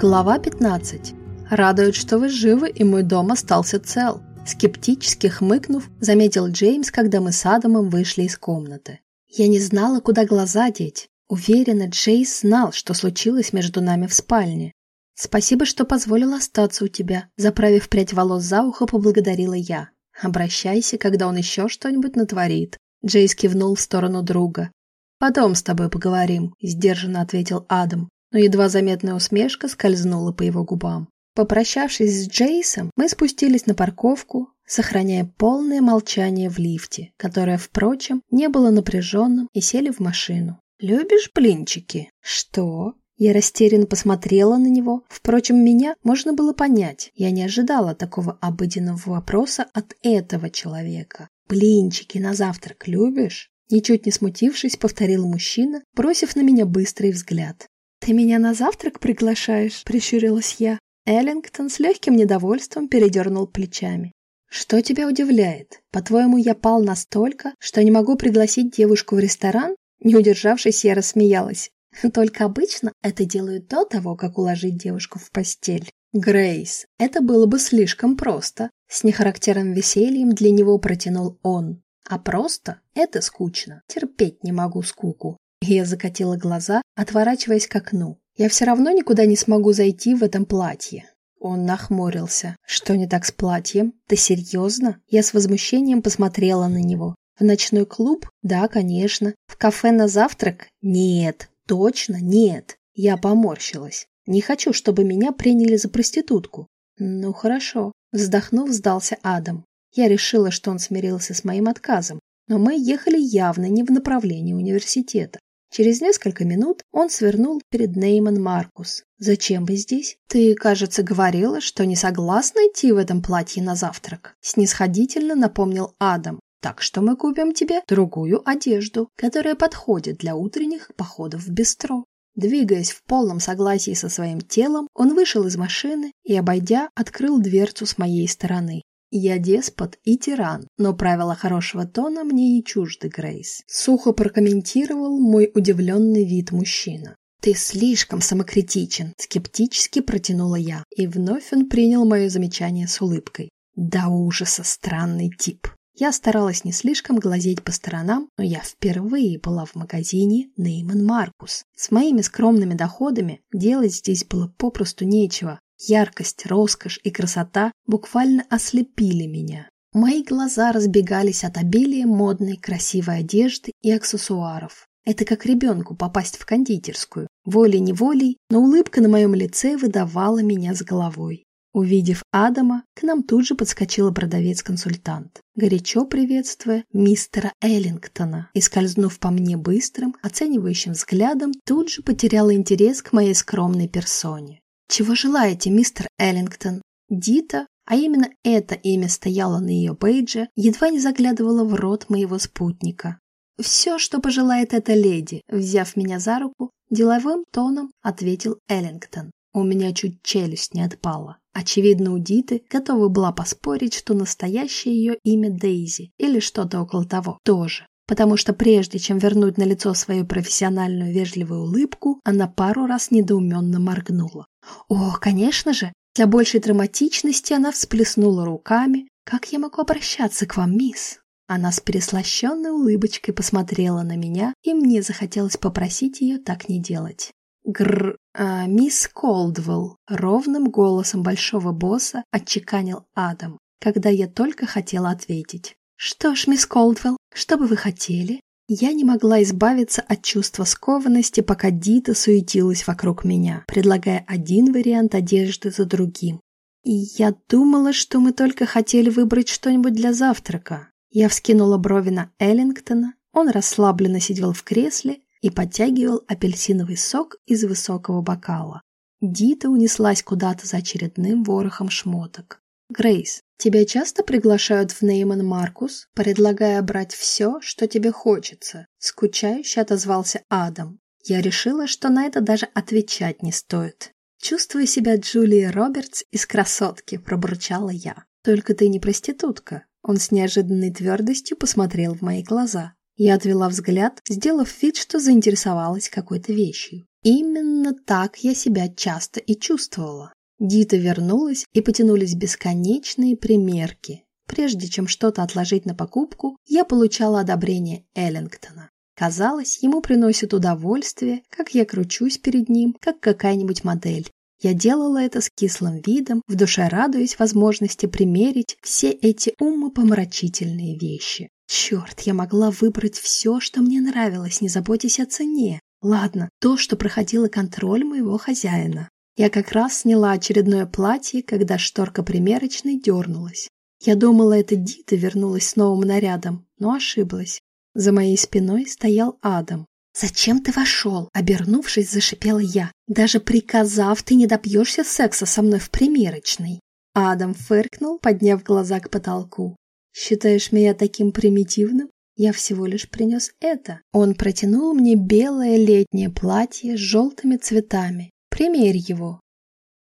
Глава 15. Радует, что вы живы, и мой дом остался цел. Скептически хмыкнув, заметил Джеймс, когда мы с Адамом вышли из комнаты. Я не знала, куда глаза деть. Уверена, Джейс знал, что случилось между нами в спальне. «Спасибо, что позволил остаться у тебя», заправив прядь волос за ухо, поблагодарила я. «Обращайся, когда он еще что-нибудь натворит». Джейс кивнул в сторону друга. «Потом с тобой поговорим», — сдержанно ответил Адам но едва заметная усмешка скользнула по его губам. Попрощавшись с Джейсом, мы спустились на парковку, сохраняя полное молчание в лифте, которое, впрочем, не было напряженным, и сели в машину. «Любишь блинчики?» «Что?» Я растерянно посмотрела на него. Впрочем, меня можно было понять. Я не ожидала такого обыденного вопроса от этого человека. «Блинчики на завтрак любишь?» Ничуть не смутившись, повторил мужчина, бросив на меня быстрый взгляд. «Ты меня на завтрак приглашаешь?» – прищурилась я. Эллингтон с легким недовольством передернул плечами. «Что тебя удивляет? По-твоему, я пал настолько, что не могу пригласить девушку в ресторан?» Не удержавшись, я рассмеялась. «Только обычно это делают до того, как уложить девушку в постель». «Грейс, это было бы слишком просто», — с нехарактерным весельем для него протянул он. «А просто это скучно. Терпеть не могу скуку. Я закатила глаза, отворачиваясь к окну. Я все равно никуда не смогу зайти в этом платье. Он нахмурился. Что не так с платьем? Ты серьезно? Я с возмущением посмотрела на него. В ночной клуб? Да, конечно. В кафе на завтрак? Нет, точно нет. Я поморщилась. Не хочу, чтобы меня приняли за проститутку. Ну хорошо. Вздохнув, сдался Адам. Я решила, что он смирился с моим отказом. Но мы ехали явно не в направлении университета. Через несколько минут он свернул перед Нейман Маркус. «Зачем вы здесь? Ты, кажется, говорила, что не согласна идти в этом платье на завтрак», снисходительно напомнил Адам. «Так что мы купим тебе другую одежду, которая подходит для утренних походов в бистро». Двигаясь в полном согласии со своим телом, он вышел из машины и, обойдя, открыл дверцу с моей стороны. Я деспот и тиран, но правила хорошего тона мне не чужды, Грейс. Сухо прокомментировал мой удивленный вид мужчина. «Ты слишком самокритичен», — скептически протянула я, и вновь он принял мое замечание с улыбкой. «Да ужаса странный тип». Я старалась не слишком глазеть по сторонам, но я впервые была в магазине Нейман Маркус. С моими скромными доходами делать здесь было попросту нечего, Яркость, роскошь и красота буквально ослепили меня. Мои глаза разбегались от обилия модной красивой одежды и аксессуаров. Это как ребенку попасть в кондитерскую. Волей-неволей, но улыбка на моем лице выдавала меня с головой. Увидев Адама, к нам тут же подскочила продавец-консультант, горячо приветствуя мистера Эллингтона и, скользнув по мне быстрым, оценивающим взглядом, тут же потеряла интерес к моей скромной персоне. «Чего желаете, мистер Эллингтон?» Дита, а именно это имя стояло на ее бейдже, едва не заглядывала в рот моего спутника. «Все, что пожелает эта леди», взяв меня за руку, деловым тоном ответил Эллингтон. У меня чуть челюсть не отпала. Очевидно, у Диты готова была поспорить, что настоящее ее имя Дейзи или что-то около того тоже потому что прежде чем вернуть на лицо свою профессиональную вежливую улыбку, она пару раз недоуменно моргнула. «О, конечно же!» Для большей драматичности она всплеснула руками. «Как я могу обращаться к вам, мисс?» Она с переслащенной улыбочкой посмотрела на меня, и мне захотелось попросить ее так не делать. Гр, а, мисс Колдвелл, ровным голосом большого босса отчеканил Адам, когда я только хотела ответить. «Что ж, мисс Колдвелл, что бы вы хотели?» Я не могла избавиться от чувства скованности, пока Дита суетилась вокруг меня, предлагая один вариант одежды за другим. И я думала, что мы только хотели выбрать что-нибудь для завтрака. Я вскинула брови на Эллингтона, он расслабленно сидел в кресле и подтягивал апельсиновый сок из высокого бокала. Дита унеслась куда-то за очередным ворохом шмоток. Грейс, тебя часто приглашают в Нейман Маркус, предлагая брать все, что тебе хочется? Скучающе отозвался Адам. Я решила, что на это даже отвечать не стоит. Чувствую себя Джулией Робертс из «Красотки», пробурчала я. Только ты не проститутка. Он с неожиданной твердостью посмотрел в мои глаза. Я отвела взгляд, сделав вид, что заинтересовалась какой-то вещью. Именно так я себя часто и чувствовала. Дита вернулась, и потянулись бесконечные примерки. Прежде чем что-то отложить на покупку, я получала одобрение Эллингтона. Казалось, ему приносит удовольствие, как я кручусь перед ним, как какая-нибудь модель. Я делала это с кислым видом, в душе радуясь возможности примерить все эти умопомрачительные вещи. Черт, я могла выбрать все, что мне нравилось, не заботясь о цене. Ладно, то, что проходило контроль моего хозяина. Я как раз сняла очередное платье, когда шторка примерочной дернулась. Я думала, это Дита вернулась с новым нарядом, но ошиблась. За моей спиной стоял Адам. «Зачем ты вошел?» Обернувшись, зашипела я. «Даже приказав, ты не добьешься секса со мной в примерочной». Адам фыркнул, подняв глаза к потолку. «Считаешь меня таким примитивным? Я всего лишь принес это». Он протянул мне белое летнее платье с желтыми цветами. Примерь его.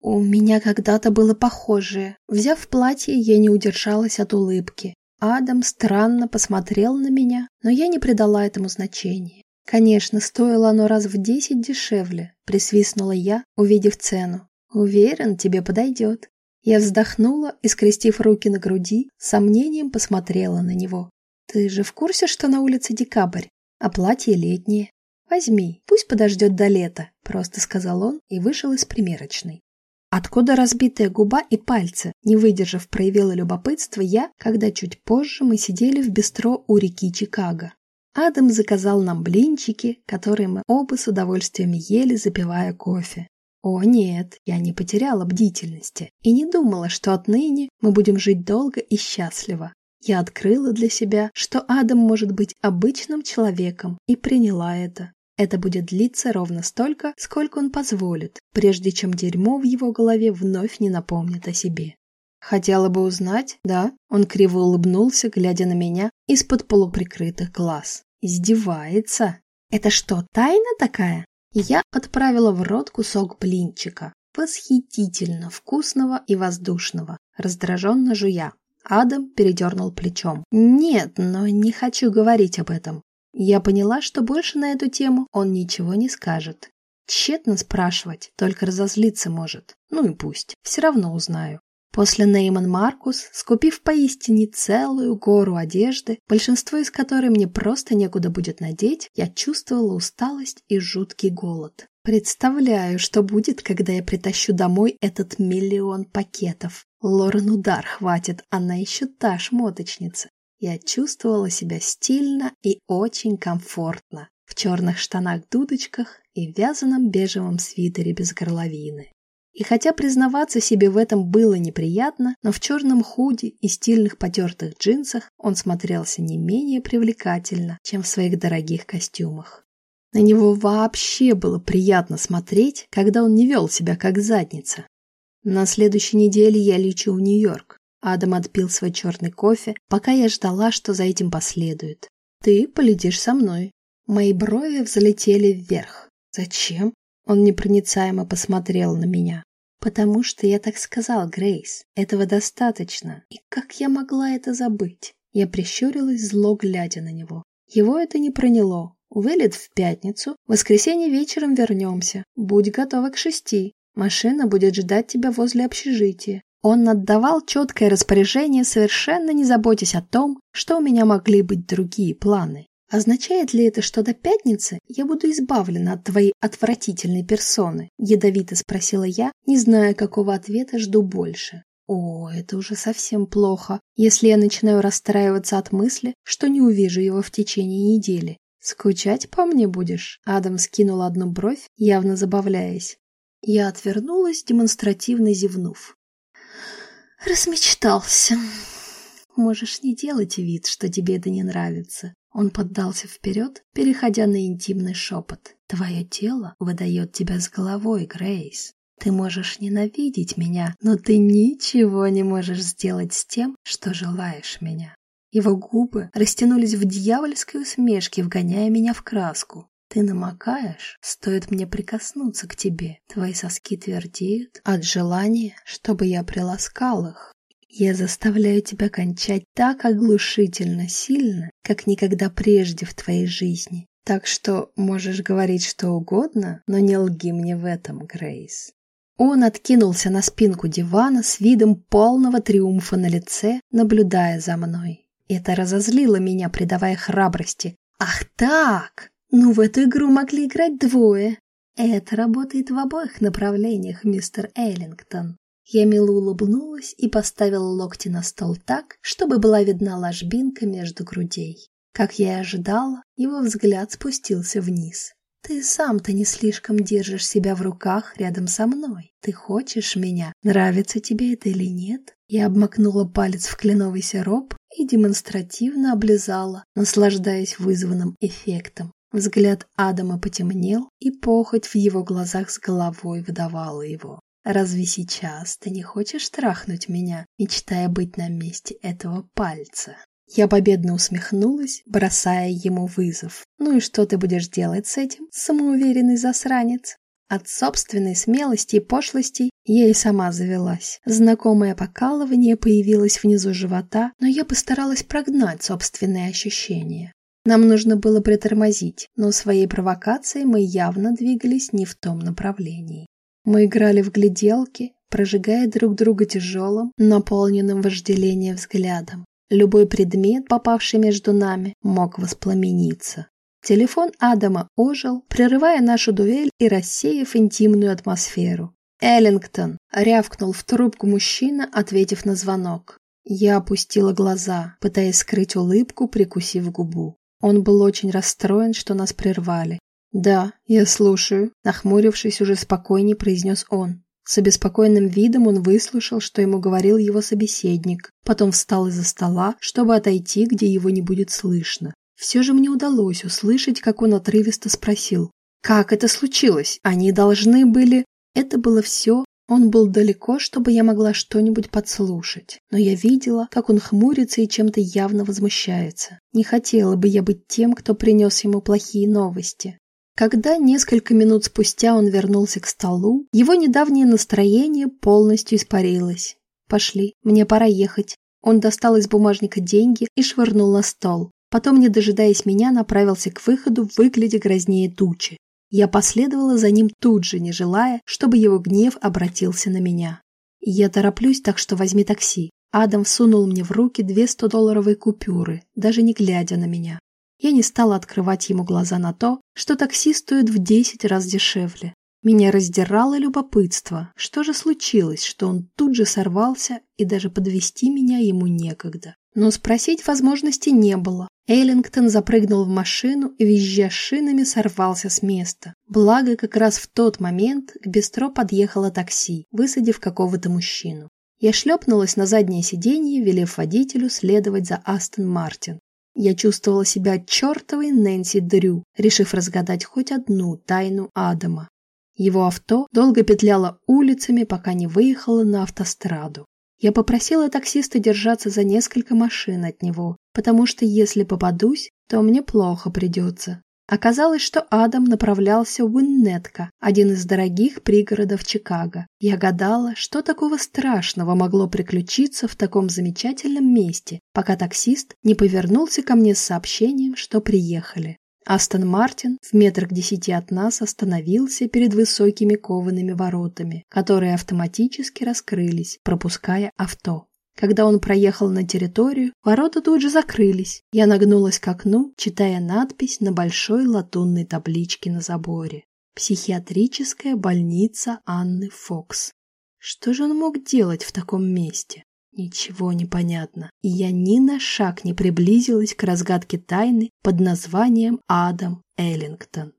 У меня когда-то было похожее. Взяв платье, я не удержалась от улыбки. Адам странно посмотрел на меня, но я не придала этому значения. Конечно, стоило оно раз в десять дешевле, присвистнула я, увидев цену. Уверен, тебе подойдет. Я вздохнула и, скрестив руки на груди, с сомнением посмотрела на него. Ты же в курсе, что на улице декабрь, а платье летнее? Возьми, пусть подождет до лета, просто сказал он и вышел из примерочной. Откуда разбитая губа и пальцы? Не выдержав, проявила любопытство я, когда чуть позже мы сидели в бистро у реки Чикаго. Адам заказал нам блинчики, которые мы оба с удовольствием ели, запивая кофе. О нет, я не потеряла бдительности и не думала, что отныне мы будем жить долго и счастливо. Я открыла для себя, что Адам может быть обычным человеком, и приняла это. Это будет длиться ровно столько, сколько он позволит, прежде чем дерьмо в его голове вновь не напомнит о себе. Хотела бы узнать, да? Он криво улыбнулся, глядя на меня из-под полуприкрытых глаз. Издевается. Это что, тайна такая? Я отправила в рот кусок блинчика, восхитительно вкусного и воздушного, раздраженно жуя. Адам передернул плечом. Нет, но не хочу говорить об этом. Я поняла, что больше на эту тему он ничего не скажет. Тщетно спрашивать, только разозлиться может. Ну и пусть, все равно узнаю. После Нейман Маркус, скупив поистине целую гору одежды, большинство из которой мне просто некуда будет надеть, я чувствовала усталость и жуткий голод. Представляю, что будет, когда я притащу домой этот миллион пакетов. Лорен удар хватит, она еще та шмоточница. Я чувствовала себя стильно и очень комфортно в черных штанах-дудочках и вязаном бежевом свитере без горловины. И хотя признаваться себе в этом было неприятно, но в черном худи и стильных потертых джинсах он смотрелся не менее привлекательно, чем в своих дорогих костюмах. На него вообще было приятно смотреть, когда он не вел себя как задница. На следующей неделе я лечу в Нью-Йорк. Адам отпил свой черный кофе, пока я ждала, что за этим последует. Ты полетишь со мной. Мои брови взлетели вверх. Зачем? Он непроницаемо посмотрел на меня. «Потому что я так сказал, Грейс. Этого достаточно. И как я могла это забыть?» Я прищурилась, зло глядя на него. Его это не проняло. Вылет в пятницу. В воскресенье вечером вернемся. Будь готова к шести. Машина будет ждать тебя возле общежития. Он отдавал четкое распоряжение, совершенно не заботясь о том, что у меня могли быть другие планы. Означает ли это, что до пятницы я буду избавлена от твоей отвратительной персоны? Ядовито спросила я, не зная, какого ответа жду больше. О, это уже совсем плохо, если я начинаю расстраиваться от мысли, что не увижу его в течение недели. Скучать по мне будешь? Адам скинул одну бровь, явно забавляясь. Я отвернулась, демонстративно зевнув. Размечтался. Можешь не делать вид, что тебе это не нравится. Он поддался вперед, переходя на интимный шепот. «Твое тело выдает тебя с головой, Грейс. Ты можешь ненавидеть меня, но ты ничего не можешь сделать с тем, что желаешь меня». Его губы растянулись в дьявольской усмешке, вгоняя меня в краску. Ты намокаешь, стоит мне прикоснуться к тебе. Твои соски твердеют от желания, чтобы я приласкал их. Я заставляю тебя кончать так оглушительно сильно, как никогда прежде в твоей жизни. Так что можешь говорить что угодно, но не лги мне в этом, Грейс. Он откинулся на спинку дивана с видом полного триумфа на лице, наблюдая за мной. Это разозлило меня, придавая храбрости. Ах так! Ну, в эту игру могли играть двое. Это работает в обоих направлениях, мистер Эллингтон. Я мило улыбнулась и поставила локти на стол так, чтобы была видна ложбинка между грудей. Как я и ожидала, его взгляд спустился вниз. Ты сам-то не слишком держишь себя в руках рядом со мной. Ты хочешь меня? Нравится тебе это или нет? Я обмакнула палец в кленовый сироп и демонстративно облизала, наслаждаясь вызванным эффектом. Взгляд Адама потемнел, и похоть в его глазах с головой выдавала его. «Разве сейчас ты не хочешь трахнуть меня, мечтая быть на месте этого пальца?» Я победно усмехнулась, бросая ему вызов. «Ну и что ты будешь делать с этим, самоуверенный засранец?» От собственной смелости и пошлости я и сама завелась. Знакомое покалывание появилось внизу живота, но я постаралась прогнать собственные ощущения. Нам нужно было притормозить, но своей провокацией мы явно двигались не в том направлении. Мы играли в гляделки, прожигая друг друга тяжелым, наполненным вожделением взглядом. Любой предмет, попавший между нами, мог воспламениться. Телефон Адама ожил, прерывая нашу дуэль и рассеяв интимную атмосферу. «Эллингтон!» — рявкнул в трубку мужчина, ответив на звонок. Я опустила глаза, пытаясь скрыть улыбку, прикусив губу. Он был очень расстроен, что нас прервали. «Да, я слушаю», — нахмурившись, уже спокойнее произнес он. С обеспокоенным видом он выслушал, что ему говорил его собеседник, потом встал из-за стола, чтобы отойти, где его не будет слышно. Все же мне удалось услышать, как он отрывисто спросил. «Как это случилось? Они должны были...» Это было все. Он был далеко, чтобы я могла что-нибудь подслушать. Но я видела, как он хмурится и чем-то явно возмущается. Не хотела бы я быть тем, кто принес ему плохие новости. Когда несколько минут спустя он вернулся к столу, его недавнее настроение полностью испарилось. «Пошли, мне пора ехать». Он достал из бумажника деньги и швырнул на стол. Потом, не дожидаясь меня, направился к выходу, выглядя грознее тучи. Я последовала за ним тут же, не желая, чтобы его гнев обратился на меня. «Я тороплюсь, так что возьми такси». Адам всунул мне в руки две 100-долларовые купюры, даже не глядя на меня. Я не стала открывать ему глаза на то, что такси стоит в десять раз дешевле. Меня раздирало любопытство. Что же случилось, что он тут же сорвался, и даже подвести меня ему некогда? Но спросить возможности не было. Эйлингтон запрыгнул в машину и, визжа шинами, сорвался с места. Благо, как раз в тот момент к бистро подъехало такси, высадив какого-то мужчину. Я шлепнулась на заднее сиденье, велев водителю следовать за Астон Мартин. Я чувствовала себя чертовой Нэнси Дрю, решив разгадать хоть одну тайну Адама. Его авто долго петляло улицами, пока не выехало на автостраду. Я попросила таксиста держаться за несколько машин от него, потому что если попадусь, то мне плохо придется. Оказалось, что Адам направлялся в Уиннетка, один из дорогих пригородов Чикаго. Я гадала, что такого страшного могло приключиться в таком замечательном месте, пока таксист не повернулся ко мне с сообщением, что приехали. Астон Мартин в метрах десяти от нас остановился перед высокими коваными воротами, которые автоматически раскрылись, пропуская авто. Когда он проехал на территорию, ворота тут же закрылись. Я нагнулась к окну, читая надпись на большой латунной табличке на заборе. «Психиатрическая больница Анны Фокс». Что же он мог делать в таком месте? Ничего не понятно, и я ни на шаг не приблизилась к разгадке тайны под названием Адам Эллингтон.